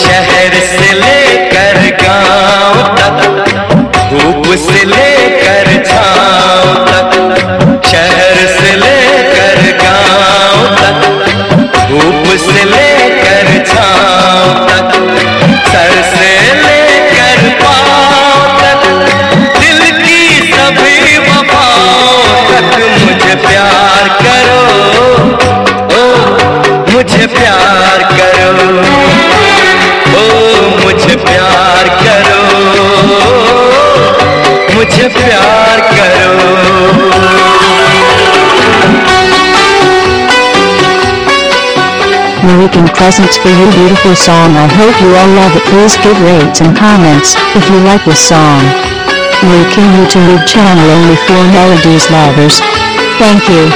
शहर से लेकर गाँव तक धूप से Marican presents for you beautiful song I hope you all love it please give rates and comments if you like this song. Marican YouTube channel only for melodies lovers. Thank you.